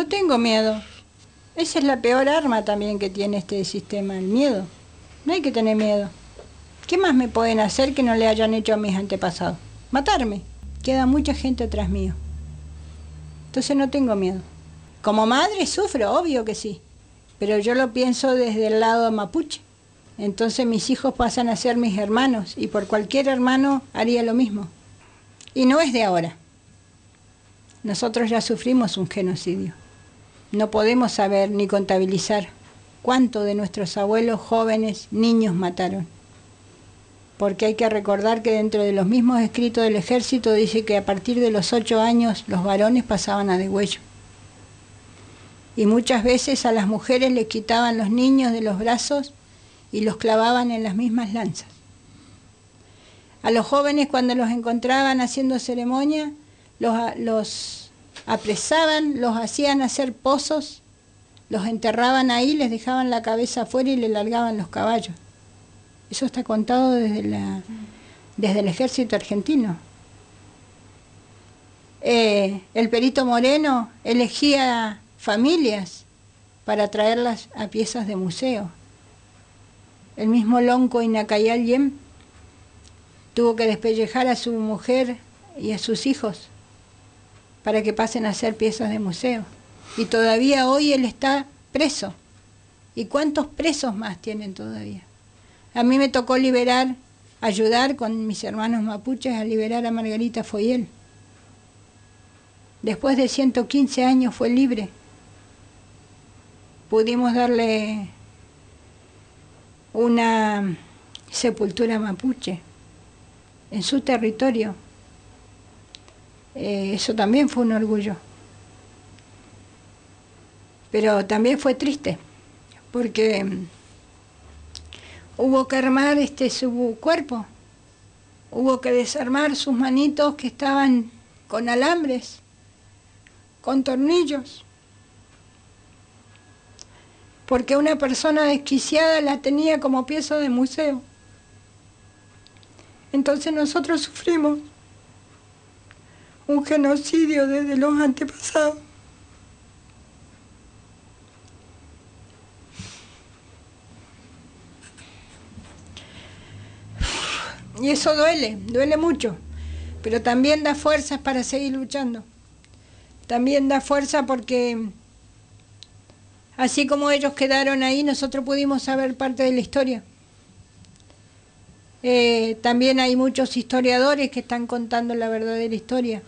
No tengo miedo. Esa es la peor arma también que tiene este sistema, el miedo. No hay que tener miedo. ¿Qué más me pueden hacer que no le hayan hecho a mis antepasados? Matarme. Queda mucha gente atrás mío. Entonces no tengo miedo. Como madre sufro, obvio que sí. Pero yo lo pienso desde el lado mapuche. Entonces mis hijos pasan a ser mis hermanos y por cualquier hermano haría lo mismo. Y no es de ahora. Nosotros ya sufrimos un genocidio. No podemos saber ni contabilizar cuánto de nuestros abuelos jóvenes, niños mataron. Porque hay que recordar que dentro de los mismos escritos del ejército dice que a partir de los ocho años los varones pasaban a degüello. Y muchas veces a las mujeres les quitaban los niños de los brazos y los clavaban en las mismas lanzas. A los jóvenes cuando los encontraban haciendo ceremonia, los, los apresaban, los hacían hacer pozos, los enterraban ahí, les dejaban la cabeza afuera y le largaban los caballos. Eso está contado desde, la, desde el ejército argentino. Eh, el perito Moreno elegía familias para traerlas a piezas de museo. El mismo Lonco Inacayal Yem tuvo que despellejar a su mujer y a sus hijos para que pasen a ser piezas de museo. Y todavía hoy él está preso. ¿Y cuántos presos más tienen todavía? A mí me tocó liberar, ayudar con mis hermanos mapuches a liberar a Margarita Foyel. Después de 115 años fue libre. Pudimos darle una sepultura mapuche en su territorio. Eh, eso también fue un orgullo. Pero también fue triste, porque mm, hubo que armar este, su cuerpo, hubo que desarmar sus manitos que estaban con alambres, con tornillos, porque una persona desquiciada la tenía como pieza de museo. Entonces nosotros sufrimos un genocidio desde los antepasados. Y eso duele, duele mucho, pero también da fuerzas para seguir luchando. También da fuerza porque así como ellos quedaron ahí, nosotros pudimos saber parte de la historia. Eh, también hay muchos historiadores que están contando la verdadera historia.